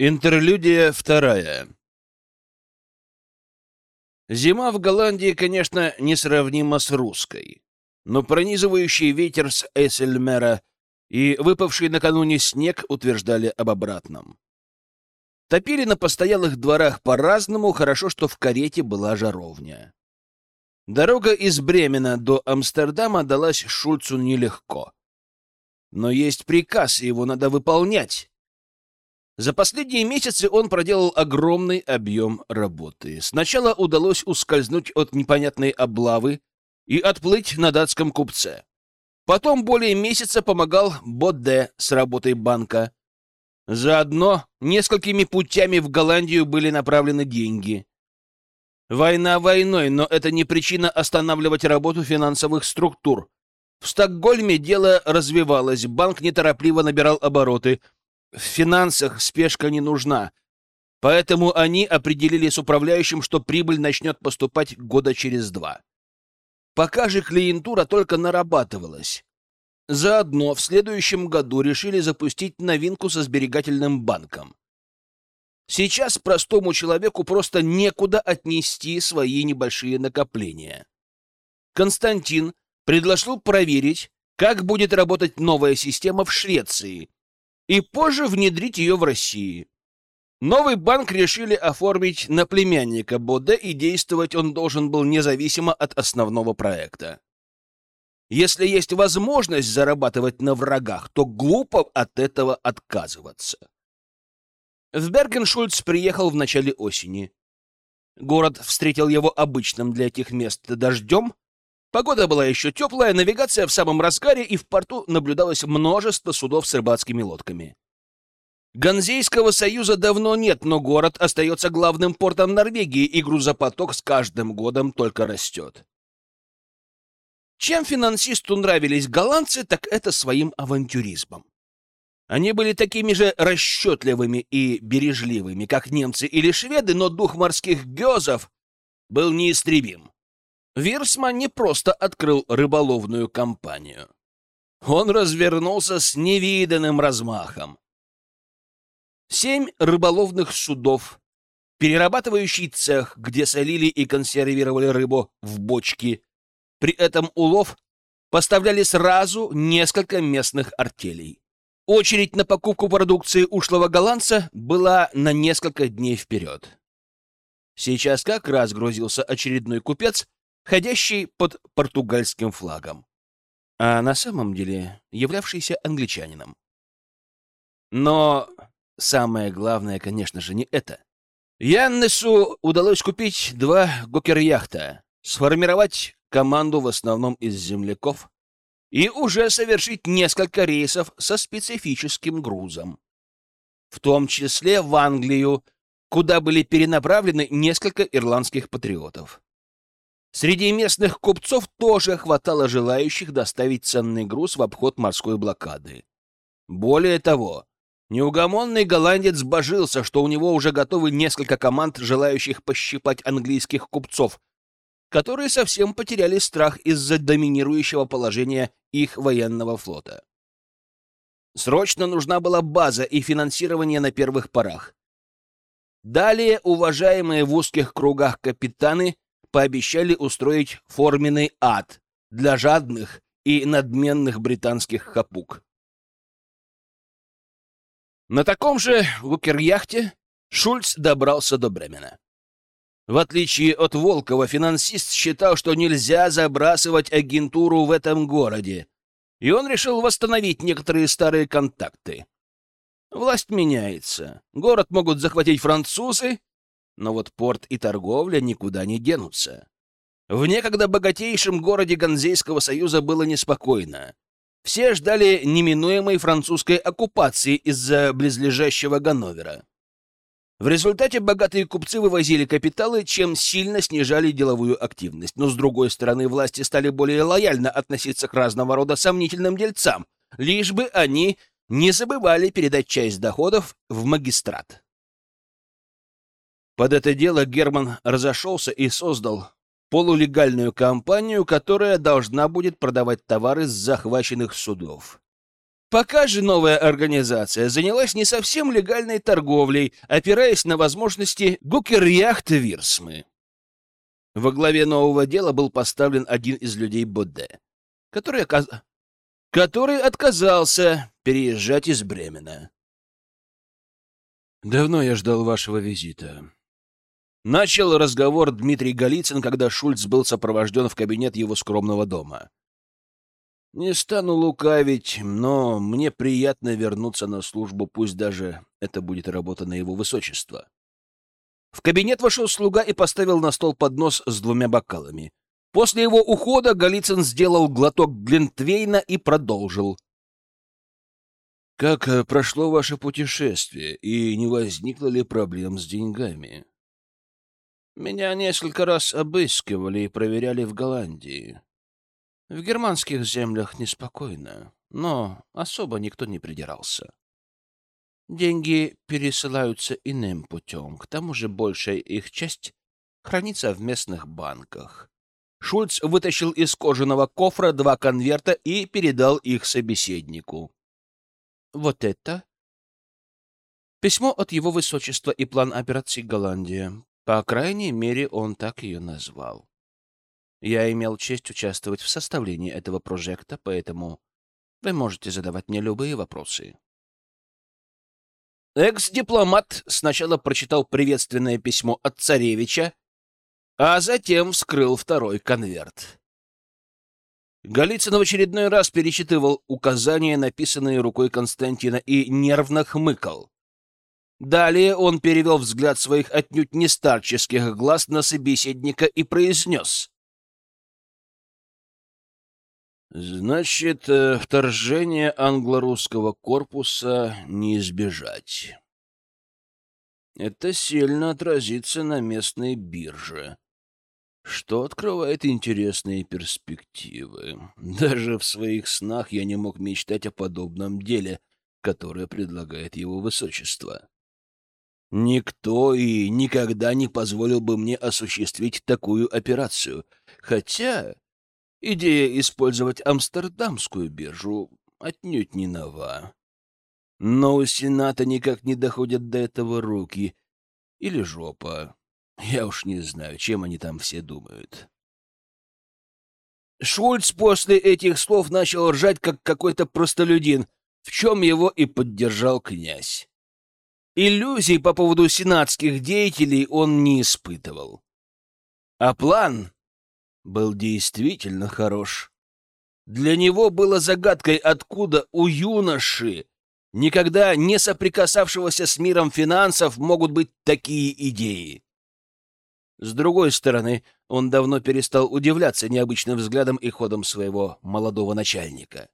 Интерлюдия вторая. Зима в Голландии, конечно, несравнима с русской, но пронизывающий ветер с Эссельмера и выпавший накануне снег утверждали об обратном. Топили на постоялых дворах по-разному, хорошо, что в карете была жаровня. Дорога из Бремена до Амстердама далась Шульцу нелегко. Но есть приказ, его надо выполнять. За последние месяцы он проделал огромный объем работы. Сначала удалось ускользнуть от непонятной облавы и отплыть на датском купце. Потом более месяца помогал Бодде с работой банка. Заодно несколькими путями в Голландию были направлены деньги. Война войной, но это не причина останавливать работу финансовых структур. В Стокгольме дело развивалось, банк неторопливо набирал обороты — в финансах спешка не нужна, поэтому они определили с управляющим, что прибыль начнет поступать года через два. Пока же клиентура только нарабатывалась. Заодно в следующем году решили запустить новинку со сберегательным банком. Сейчас простому человеку просто некуда отнести свои небольшие накопления. Константин предложил проверить, как будет работать новая система в Швеции, и позже внедрить ее в России. Новый банк решили оформить на племянника Боде, и действовать он должен был независимо от основного проекта. Если есть возможность зарабатывать на врагах, то глупо от этого отказываться. В Бергеншульц приехал в начале осени. Город встретил его обычным для этих мест дождем, Погода была еще теплая, навигация в самом разгаре, и в порту наблюдалось множество судов с рыбацкими лодками. Ганзейского союза давно нет, но город остается главным портом Норвегии, и грузопоток с каждым годом только растет. Чем финансисту нравились голландцы, так это своим авантюризмом. Они были такими же расчетливыми и бережливыми, как немцы или шведы, но дух морских гёзов был неистребим. Вирсман не просто открыл рыболовную компанию. Он развернулся с невиданным размахом. Семь рыболовных судов, перерабатывающий цех, где солили и консервировали рыбу в бочки. При этом улов поставляли сразу несколько местных артелей. Очередь на покупку продукции ушлого голландца была на несколько дней вперед. Сейчас как раз грузился очередной купец ходящий под португальским флагом, а на самом деле являвшийся англичанином. Но самое главное, конечно же, не это. Яннесу удалось купить два гокер-яхта, сформировать команду в основном из земляков и уже совершить несколько рейсов со специфическим грузом, в том числе в Англию, куда были перенаправлены несколько ирландских патриотов. Среди местных купцов тоже хватало желающих доставить ценный груз в обход морской блокады. Более того, неугомонный голландец божился, что у него уже готовы несколько команд, желающих пощипать английских купцов, которые совсем потеряли страх из-за доминирующего положения их военного флота. Срочно нужна была база и финансирование на первых порах. Далее уважаемые в узких кругах капитаны пообещали устроить форменный ад для жадных и надменных британских хапук. На таком же лукер-яхте Шульц добрался до Бремена. В отличие от Волкова, финансист считал, что нельзя забрасывать агентуру в этом городе, и он решил восстановить некоторые старые контакты. Власть меняется. Город могут захватить французы, но вот порт и торговля никуда не денутся. В некогда богатейшем городе Ганзейского союза было неспокойно. Все ждали неминуемой французской оккупации из-за близлежащего Ганновера. В результате богатые купцы вывозили капиталы, чем сильно снижали деловую активность. Но, с другой стороны, власти стали более лояльно относиться к разного рода сомнительным дельцам, лишь бы они не забывали передать часть доходов в магистрат. Под это дело Герман разошелся и создал полулегальную компанию, которая должна будет продавать товары с захваченных судов. Пока же новая организация занялась не совсем легальной торговлей, опираясь на возможности гукеряхта Вирсмы. Во главе нового дела был поставлен один из людей Боде, который, оказ... который отказался переезжать из Бремена. «Давно я ждал вашего визита». Начал разговор Дмитрий Голицын, когда Шульц был сопровожден в кабинет его скромного дома. Не стану лукавить, но мне приятно вернуться на службу, пусть даже это будет работа на его высочество. В кабинет вошел слуга и поставил на стол поднос с двумя бокалами. После его ухода Голицын сделал глоток Глинтвейна и продолжил. «Как э, прошло ваше путешествие, и не возникло ли проблем с деньгами?» «Меня несколько раз обыскивали и проверяли в Голландии. В германских землях неспокойно, но особо никто не придирался. Деньги пересылаются иным путем, к тому же большая их часть хранится в местных банках. Шульц вытащил из кожаного кофра два конверта и передал их собеседнику. Вот это письмо от его высочества и план операции Голландия. По крайней мере, он так ее назвал. Я имел честь участвовать в составлении этого проекта, поэтому вы можете задавать мне любые вопросы. Экс-дипломат сначала прочитал приветственное письмо от царевича, а затем вскрыл второй конверт. Голицын в очередной раз перечитывал указания, написанные рукой Константина, и нервно хмыкал. Далее он перевел взгляд своих отнюдь не старческих глаз на собеседника и произнес. Значит, э, вторжение англо-русского корпуса не избежать. Это сильно отразится на местной бирже, что открывает интересные перспективы. Даже в своих снах я не мог мечтать о подобном деле, которое предлагает его высочество. Никто и никогда не позволил бы мне осуществить такую операцию, хотя Идея использовать амстердамскую биржу отнюдь не нова. Но у Сената никак не доходят до этого руки. Или жопа. Я уж не знаю, чем они там все думают. Шульц после этих слов начал ржать, как какой-то простолюдин, в чем его и поддержал князь. Иллюзий по поводу сенатских деятелей он не испытывал. А план был действительно хорош. Для него было загадкой, откуда у юноши, никогда не соприкасавшегося с миром финансов, могут быть такие идеи. С другой стороны, он давно перестал удивляться необычным взглядом и ходом своего молодого начальника.